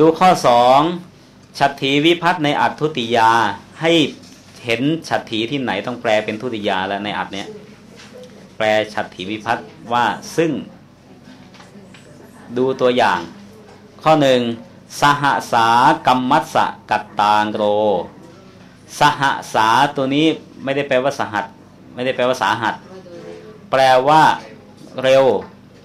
ดูข้อสองฉัตรถีวิพัฒน์ในอัตทุติยาให้เห็นฉัตรถีที่ไหนต้องแปลเป็นทุติยาแล้วในอัตเนี้ยแปลฉัตรถีวิพัฒน์ว่าซึ่ง ดูตัวอย่าง ข้อหนึ่งสหสากรรมัสสะกัตตางโร สหสาตัวนี้ไม่ได้แปลว่าสหัส ไม่ได้แปลว่าสาหัส แปลว่าเร็ว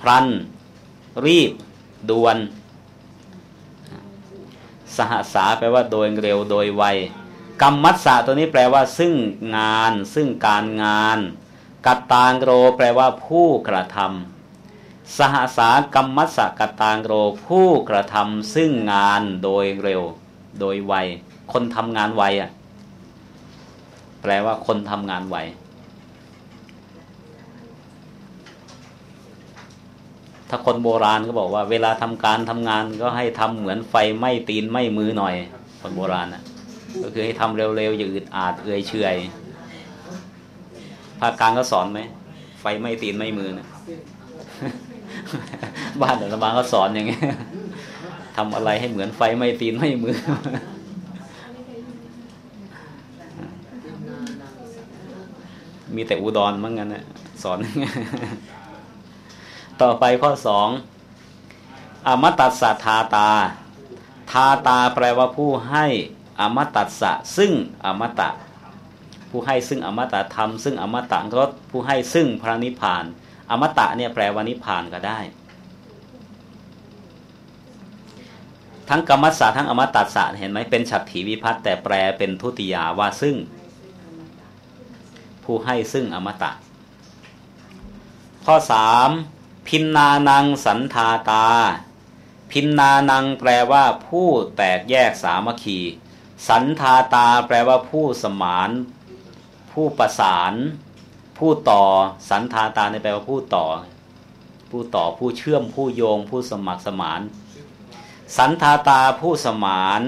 พลัน รีบด่วน สหสาแปลว่าโดยเร็วโดยไวกรรมมัสสะตัวนี้แปลว่า ซึ่งงาน ซึ่งการงาน กัตตางโร แปลว่า ผู้กระทำสหสากรรมมัสสะกัตตางโร ผู้กระทำซึ่งงานโดยเร็ว โดยไวคนทำงานไวอะ แปลว่าคนทำงานไว ถ้าคนโบราณก็บอกว่า เวลาทำการทำงานก็ให้ทำเหมือนไฟไหม้ตีนไหม้มือหน่อย คนโบราณนะก็คือให้ทำเร็วๆอย่าอึดอาดเอื่อยเฉยภาคกลางก็สอนไหมไฟไหม้ตีนไหม้มือนะบ้านแต่ลบานก็สอนอย่างเงี้ยทำอะไรให้เหมือนไฟไหม้ตีนไหม้มือ มีแต่อุดรมั้งงั้นนะสอน ต่อไปข้อสองอมตัสสะทาตา ทาตาแปลว่าผู้ให้อมตัสสะซึ่งอมตะ ผู้ให้ซึ่งอมตะธรรมซึ่งอมตะรสผู้ให้ซึ่งพระนิพพาน อมตะเนี่ยแปลว่านิพพานก็ได้ ทั้งกรรมสะทั้งอมตัสสะเห็นไหมเป็นฉัตรถีวิพัตแต่แปลเป็นทุติยาว่าซึ่ง ผู้ให้ซึ่งอมตะ ข้อสาม พินนานังสันทาตา พินนานังแปลว่าผู้แตกแยกสามัคคี สันทาตาแปลว่าผู้สมาน ผู้ประสาน ผู้ต่อสันทาตาในแปลว่าผู้ต่อ ผู้ต่อผู้เชื่อมผู้โยง ผู้สมัครสมาน สันทาตาผู้สมาน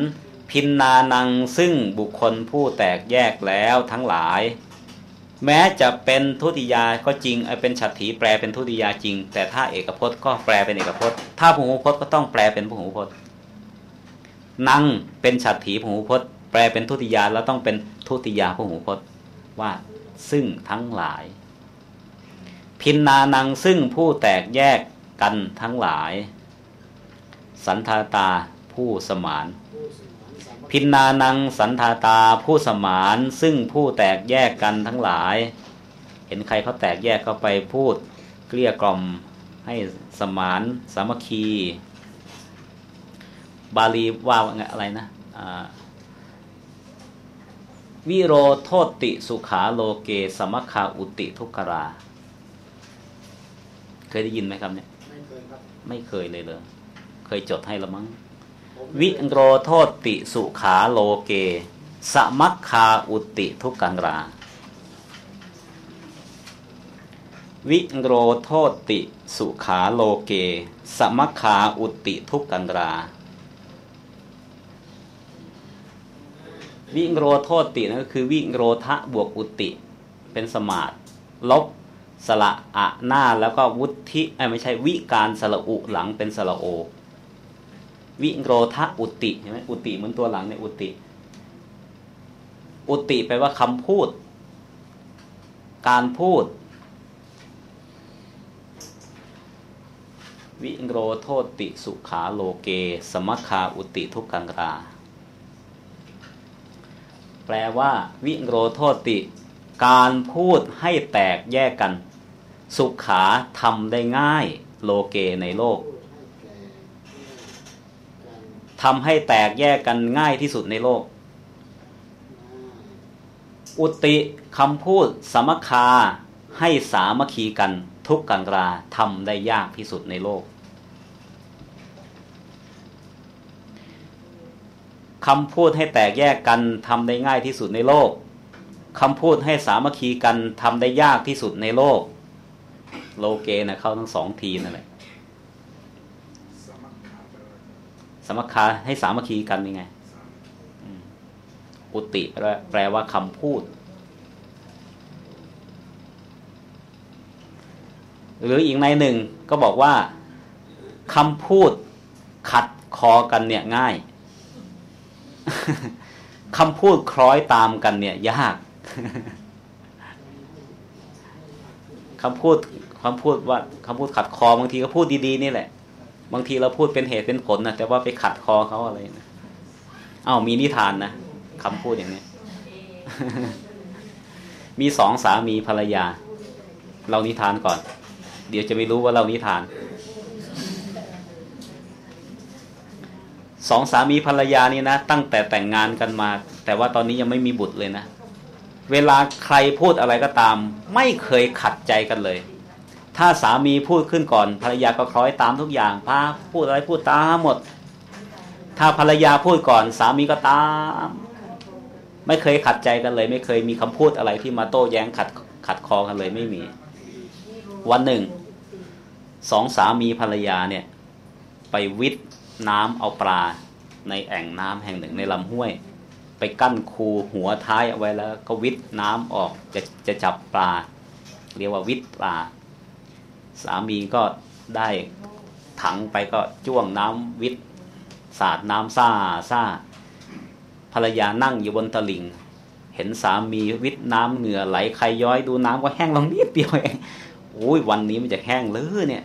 พินนานังซึ่งบุคคลผู้แตกแยกแล้วทั้งหลาย แม้จะเป็นทุติยาก็จริงเป็นฉัตรถีแปลเป็นทุติยาจริง แต่ถ้าเอกพจน์ก็แปลเป็นเอกพจน์ ถ้าพหูพจน์ก็ต้องแปลเป็นพหูพจน์นังเป็นฉัตรถีพหูพจน์ แปลเป็นทุติยาแล้วต้องเป็นทุติยาพหูพจน์ว่าซึ่งทั้งหลาย พินนานังซึ่งผู้แตกแยกกันทั้งหลาย สันทาตาผู้สมาน พินนานังสันทาตาผู้สมานซึ่งผู้แตกแยกกันทั้งหลาย เห็นใครเขาแตกแยกเข้าไปพูดเกลี้ยกล่อมให้สมานสามัคคี บาลีว่าอะไรนะวิโรโทติสุขาโลเกสมัคคาอุติทุกรา เคยได้ยินไหมครับเนี่ย ไม่เคยครับ ไม่เคยเลยเลย เคยจดให้ละมั้ง วิโรโทติสุขาโลเก สมัคคาอุติทุกังรา วิโรโทติสุขาโลเก สมัคคาอุติทุกังรา วิโรโทตินั่นก็คือวิโรทะบวกอุติ เป็นสมาตลบสละอะหน้าแล้วก็วุธิไม่ใช่วิการสละอุหลังเป็นสละโอ วิโรทะอุติใช่ไหมอุติเหมือนตัวหลังในอุติ อุติแปลว่าคำพูด การพูด วิโรโทติสุขาโลเก สมคาอุติทุกกังรา แปลว่า วิโรโทติ การพูดให้แตกแยกกัน สุขาทำได้ง่าย โลเกในโลก ทำให้แตกแยกกันง่ายที่สุดในโลก อุติคำพูดสมคาให้สามัคคีกันทุกกังราทำได้ยากที่สุดในโลกคำพูดให้แตกแยกกันทำได้ง่ายที่สุดในโลกคำพูดให้สามัคคีกันทำได้ยากที่สุดในโลก โลเกนะเข้าทั้งสองทีนั่นแหละ สมัคาให้สามัคคีกันยังไงอุติแปลว่าคำพูด หรืออีกในหนึ่งก็บอกว่าคำพูดขัดคอกันเนี่ยง่ายคำพูดคล้อยตามกันเนี่ย ยากคำพูดคำพูดว่าคำพูดขัดคอบางทีก็พูดดีๆนี่แหละ บางทีเราพูดเป็นเหตุเป็นผลนะแต่ว่าไปขัดคอเขาอะไรนะอ้าวมีนิทานนะคำพูดอย่างนี้ มีสองสามีภรรยา เรานิทานก่อน เดี๋ยวจะไม่รู้ว่าเรานิทาน สองสามีภรรยานี่นะตั้งแต่แต่งงานกันมา แต่ว่าตอนนี้ยังไม่มีบุตรเลยนะ เวลาใครพูดอะไรก็ตาม ไม่เคยขัดใจกันเลย ถ้าสามีพูดขึ้นก่อนภรรยาก็คล้อยตามทุกอย่างพาพูดอะไรพูดตามหมด ถ้าภรรยาพูดก่อน สามีก็ตาม ไม่เคยขัดใจกันเลย ไม่เคยมีคำพูดอะไรที่มาโต้แย้งขัดขัดคอกันเลยไม่มี วันหนึ่งสองสามีภรรยาเนี่ย ไปวิทน้ำเอาปลา ในแอ่งน้ำแห่งหนึ่งในลำห้วย ไปกั้นคูหัวท้ายเอาไว้แล้ว ก็วิทน้ำออกจะจะจับปลา เรียกว่าวิทปลา สามีก็ได้ถังไปก็จ้วงน้ำวิทสาดน้ำซ่าซ่าภรรยานั่งอยู่บนตลิ่ง เห็นสามีวิทน้ำเหงื่อไหลใครย้อยดูน้ำก็แห้งลงนิดเดียวเองโอ้ยวันนี้มันจะแห้งเลยเนี่ย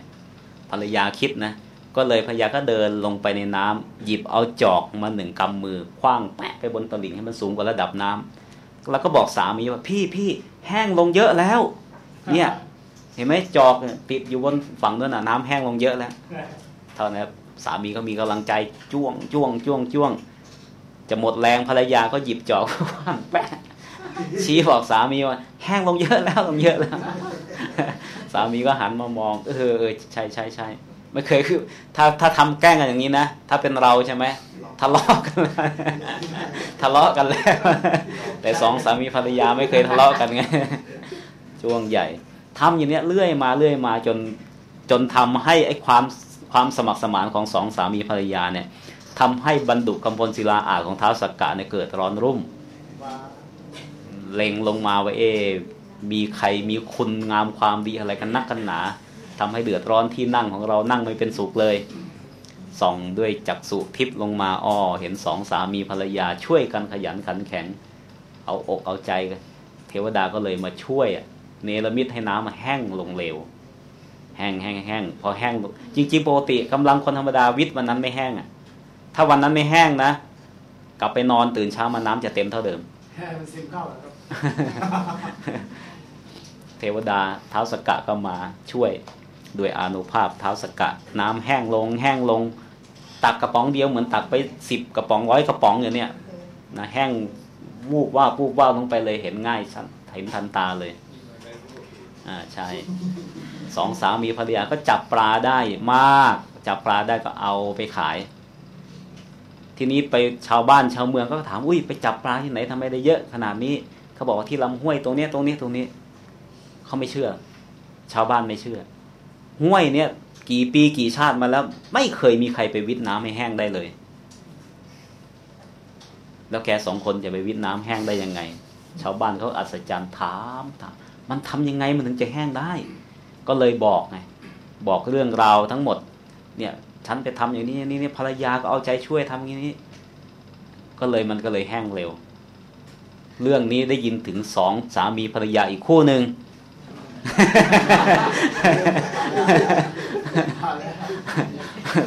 ภรรยาคิดนะ ก็เลยพญาก็เดินลงไปในน้ำหยิบเอาจอกมาหนึ่งกำมือคว้างแปะไปบนตลิ่งให้มันสูงกว่าระดับน้ำแล้วก็บอกสามีว่าพี่พี่แห้งลงเยอะแล้ว เนี่ย เห็นไหมจอกติดอยู่บนฝั่งนู้นน่ะน้ำแห้งลงเยอะแล้วเท่านั้นสามีก็มีกำลังใจจ้วงจ้วงจ้วงจ้วง จะหมดแรงภรรยาก็หยิบจอกคว้างแปะชี้บอกสามีว่า แห้งลงเยอะแล้วลงเยอะแล้ว สามีก็หันมามอง เออเออใช่ใช่ใช่ไม่เคยคือ ถ้าถ้าทำแกล้งกันอย่างนี้นะถ้าเป็นเราใช่ไหมทะเลาะกันทะเลาะกันแล้วแต่สองสามีภรรยาไม่เคยทะเลาะกันไงช่วงใหญ่ ทำอย่างนี้เรื่อยมาเรื่อยมาจนจนทำให้ไอ้ความความสมัครสมานของสองสามีภรรยาเนี่ยทำให้บรรดุกำพลศิลาอาของเท้าสักกะเนี่ยเกิดร้อนรุ่ม เล็งลงมาว่าเอ มีใครมีคุณงามความดีอะไรกันนักกันหนาทำให้เดือดร้อนที่นั่งของเรานั่งไม่เป็นสุขเลย ส่องด้วยจักษุทิพลงมาอ้อเห็นสองสามีภรรยาช่วยกันขยันขันแข็ง เอาอกเอาใจกันเทวดาก็เลยมาช่วยอะ เนรมิตให้น้ำมาแห้งลงเร็ว แห้งแห้งแห้งพอแห้งจริงๆปกติกำลังคนธรรมดาวิทย์วันนั้นไม่แห้งอะ ถ้าวันนั้นไม่แห้งนะกลับไปนอนตื่นเช้ามาน้ำจะเต็มเท่าเดิมแห้งมันซึมเข้าครับเทวดาเท้าสกกะก็มาช่วยด้วยอนุภาพเท้าสกัดน้ำแห้งลง แห้งลง ตักกระป๋องเดียวเหมือนตักไปสิบกระป๋องร้อยกระป๋องอย่างเนี้ยนะแห้งวูบว่าวูบว่าลงไปเลยเห็นง่ายเห็นทันตาเลย อ่าใช่สองสามีภรรยาก็จับปลาได้มาก จับปลาได้ก็เอาไปขาย ทีนี้ไปชาวบ้านชาวเมืองก็ถามอุ้ยไปจับปลาที่ไหนทำไมได้เยอะขนาดนี้ เขาบอกว่าที่ลำห้วยตรงนี้ตรงนี้ตรงนี้ เขาไม่เชื่อ ชาวบ้านไม่เชื่อ ห้วยเนี่ย กี่ปีกี่ชาติมาแล้ว ไม่เคยมีใครไปวิทน้ำให้แห้งได้เลย แล้วแกสองคนจะไปวิทน้ำแห้งได้ยังไง ชาวบ้านเขาอัศจรรย์ถามถาม มันทำยังไงมันถึงจะแห้งได้ ก็เลยบอกไงบอกเรื่องราวทั้งหมด เนี่ยฉันไปทำอย่างนี้นี่นี่ภรรยาก็เอาใจช่วยทำอย่างนี้ ก็เลยมันก็เลยแห้งเร็ว เรื่องนี้ได้ยินถึงสองสามีภรรยาอีกคู่หนึ่ง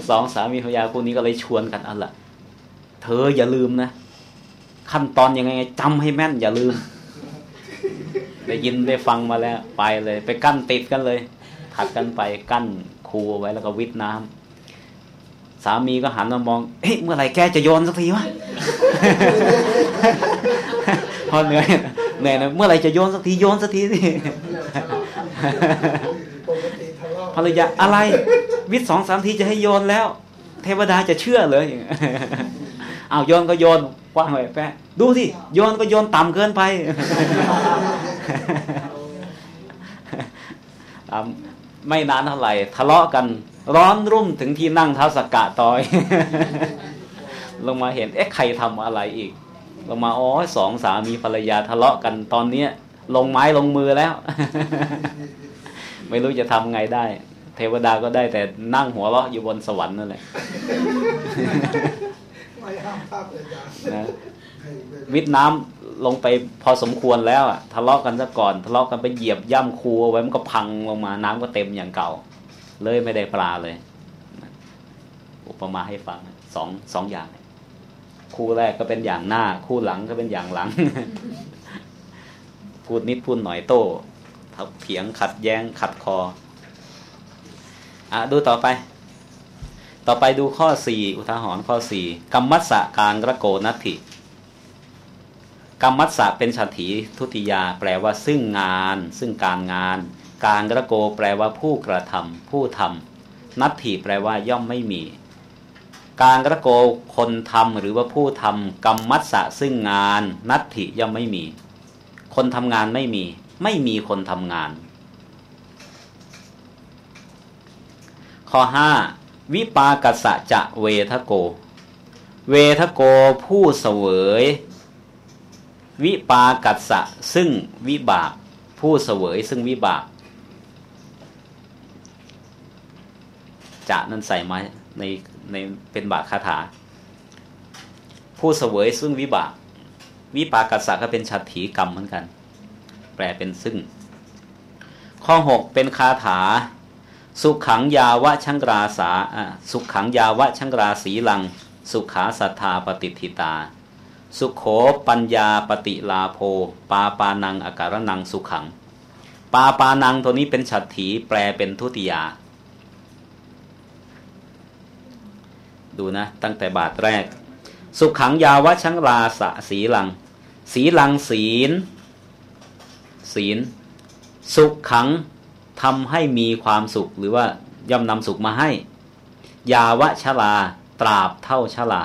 สองสามีภรรยาคู่นี้ก็เลยชวนกันอันละเธออย่าลืมนะ ขั้นตอนยังไงจำให้แม่นอย่าลืม ได้ยินได้ฟังมาแล้ว ไปเลย ไปกั้นติดกันเลยถัดกันไปกั้นคูไว้แล้วก็วิทน้ำสามีก็หันมามองเฮ้ยเมื่อไหร่แกจะโยนสักทีวะพอเหนื่อยเหนื่อยนะเมื่อไหร่จะโยนสักทีโยนสักทีสิภรรยาอะไร วิทย์สองสามทีจะให้โยนแล้ว เทวดาจะเชื่อเลยเอาโยนก็โยนกว้างไปแปะดูสิโยนก็โยนต่ำเกินไป ไม่นานเท่าไหร่ ทะเลาะกัน ร้อนรุ่มถึงที่นั่งเท้าสกกะตอย ลงมาเห็น เอ๊ะใครทำอะไรอีก ลงมาอ๋อสองสามีภรรยาทะเลาะกันตอนเนี้ย ลงไม้ลงมือแล้ว ไม่รู้จะทำไงได้ เทวดาก็ได้แต่นั่งหัวเราะอยู่บนสวรรค์นั่นแหละไม่ห้ามภาพเลยจ้ะนะให้ไปวิทย์น้ำ ลงไปพอสมควรแล้วอะทะเลาะกันซะก่อน ทะเลาะกันไปเหยียบย่ำคูเอาไว้มันก็พังลงมาน้ำก็เต็มอย่างเก่า เลยไม่ได้ปลาเลย อุปมาให้ฟังสองสองอย่าง คู่แรกก็เป็นอย่างหน้า คู่หลังก็เป็นอย่างหลัง พูดนิดพูดหน่อยโต้ทับเถียงขัดแย้งขัดคออะดูต่อไป ต่อไปดูข้อสี่อุทาหรณ์ข้อสี่กรรมัสสะการกระโกนัตถิ กรรมัสสะเป็นฉัตถีทุติยา แปลว่าซึ่งงาน ซึ่งการงาน การกระโกแปลว่าผู้กระทำผู้ทำนัตถิแปลว่าย่อมไม่มี การกระโกคนทำหรือว่าผู้ทำกรรมัสสะซึ่งงาน นัตถิย่อมไม่มี คนทำงานไม่มี ไม่มีคนทำงาน ข้อ5วิปากัสสะจะเวทโก เวทโกผู้เสวย วิปากัสสะซึ่งวิบาก ผู้เสวยซึ่งวิบาก จะนั้นใส่มาในในเป็นบาคาถา ผู้เสวยซึ่งวิบาก วิปากัสสะก็เป็นฉัตถีกรรมเหมือนกัน แปลเป็นซึ่ง ข้อ 6 เป็นคาถา สุขขังยาวะชังราสาสุขขังยาวะชังราสีลัง สุขาสัทธาปฏิทิตา สุขโขปัญญาปฏิลาโภ ปาปานังอาการนังสุขัง ปาปานังตัวนี้เป็นฉัตรถีแปลเป็นทุติยา ดูนะ ตั้งแต่บาทแรก สุขขังยาวะชังราสะสีลัง สีลังศีล ศีล สุขขังทำให้มีความสุขหรือว่าย่อมนำสุขมาให้ ยาวะชลาตราบเท่าชลา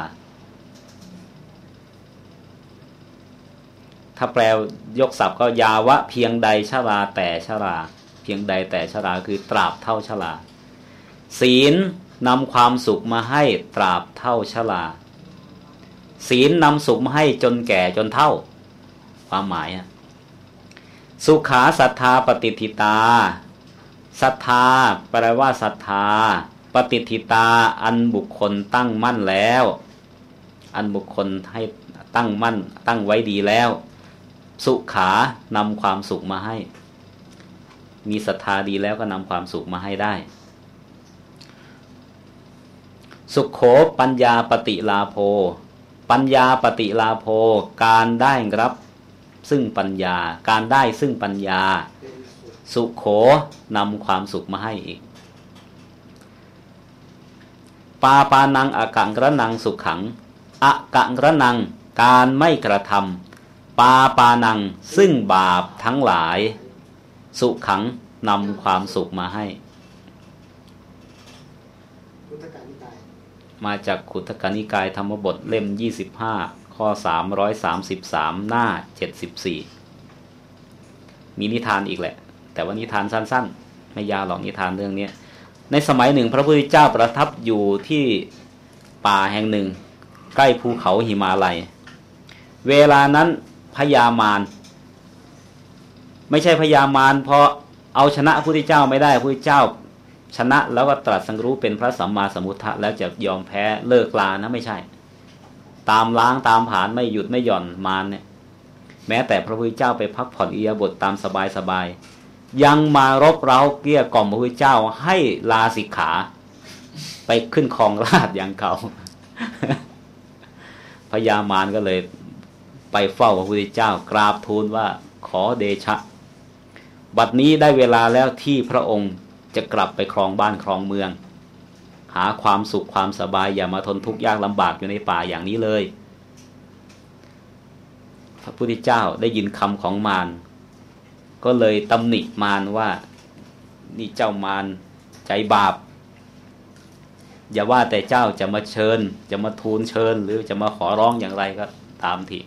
ถ้าแปลยกศัพท์ก็ยาวะเพียงใดชลาแต่ชลาเพียงใดแต่ชลาคือตราบเท่าชลาศีลนำความสุขมาให้ตราบเท่าชลาศีลนำสุขมาให้จนแก่จนเท่า ความหมายสุขาศรัทธาปฏิทิตาศรัทธาแปลว่าศรัทธา ปฏิทิตาอันบุคคลตั้งมั่นแล้ว อันบุคคลให้ตั้งมั่นตั้งไว้ดีแล้ว สุขานำความสุขมาให้ มีศรัทธาดีแล้วก็นำความสุขมาให้ได้ สุขโขปัญญาปฏิลาโภ ปัญญาปฏิลาโภ การได้รับซึ่งปัญญา การได้ซึ่งปัญญา สุขโขนำความสุขมาให้อีก ปาปานังอากังกระนังสุขขังอากังกระนังการไม่กระทำ ปาปานังซึ่งบาปทั้งหลาย สุขขังนำความสุขมาให้พุทธกานิกายมาจากขุทกนิกายธรรมบทเล่ม 25 ข้อ 333 หน้า 74 มีนิทานอีกแหละ แต่ว่านิทานสั้น ๆ ไม่ยาวหรอกนิทานเรื่องเนี้ยในสมัยหนึ่งพระพุทธเจ้าประทับอยู่ที่ป่าแห่งหนึ่ง ใกล้ภูเขาหิมาลัย เวลานั้น พญามารไม่ใช่พญามารเพราะเอาชนะพระพุทธเจ้าไม่ได้พระพุทธเจ้า ชนะแล้วก็ตรัสสังรู้เป็นพระสัมมาสัมพุทธะแล้วจะยอมแพ้เลิกลานะไม่ใช่ ตามล้างตามผานไม่หยุดไม่หย่อนมารเนี่ย แม้แต่พระพุทธเจ้าไปพักผ่อนอิยบทตามสบายสบายยังมารบเร้าเกลี้ยกล่อมพระพุทธเจ้าให้ลาสิกขา ไปขึ้นครองราชอย่างเก่าพญามารก็เลย ไปเฝ้าพระพุทธเจ้ากราบทูลว่าขอเดชะ บัดนี้ได้เวลาแล้วที่พระองค์จะกลับไปครองบ้านครองเมือง หาความสุขความสบายอย่ามาทนทุกข์ยากลำบากอยู่ในป่าอย่างนี้เลย พระพุทธเจ้าได้ยินคำของมารก็เลยตำหนิมารว่านี่เจ้ามารใจบาป อย่าว่าแต่เจ้าจะมาเชิญ จะมาทูลเชิญ หรือจะมาขอร้องอย่างไรก็ตามที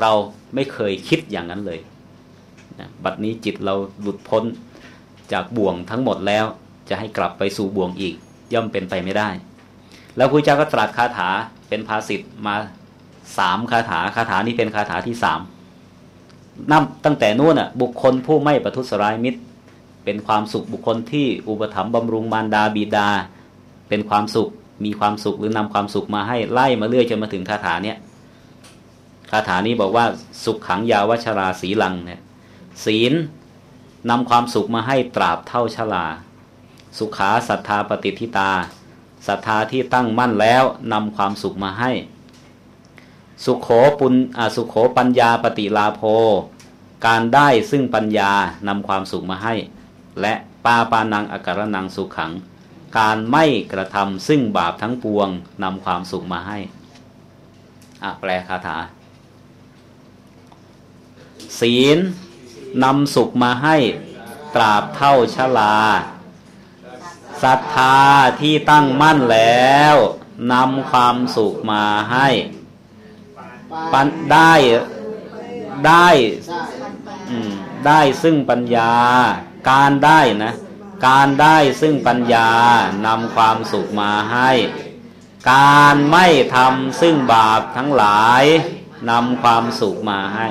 เราไม่เคยคิดอย่างนั้นเลยนะบัดนี้จิตเราหลุดพ้นจากบ่วงทั้งหมดแล้ว จะให้กลับไปสู่บ่วงอีก ย่อมเป็นไปไม่ได้ แล้วพระเจ้าก็ตรัสคาถาเป็นภาษิตมาสามคาถาคาถานี้เป็นคาถาที่สามนับตั้งแต่นู้นอะบุคคลผู้ไม่ประทุษร้ายมิตร เป็นความสุขบุคคลที่อุปถัมภ์บำรุงมารดาบิดา เป็นความสุขมีความสุขหรือนำความสุขมาให้ไล่มาเรื่อยจนมาถึงคาถาเนี้ย คาถานี้บอกว่า สุขขังยาวชราสีลังเนี่ยศีลนำความสุขมาให้ตราบเท่าชราสุขาศรัทธาปฏิทิตาศรัทธาที่ตั้งมั่นแล้วนำความสุขมาให้ สุขโขปุญสุขโขปัญญาปฏิลาโภ การได้ซึ่งปัญญานำความสุขมาให้ และปาปานังอาการนังสุขขัง การไม่กระทำซึ่งบาปทั้งปวงนำความสุขมาให้อะแปลคาถา ศีลนำสุขมาให้ตราบเท่าชลาศรัทธาที่ตั้งมั่นแล้วนำความสุขมาให้ปันได้ได้ได้ซึ่งปัญญา การได้นะ การได้ซึ่งปัญญานำความสุขมาให้ การไม่ทำซึ่งบาปทั้งหลายนำความสุขมาให้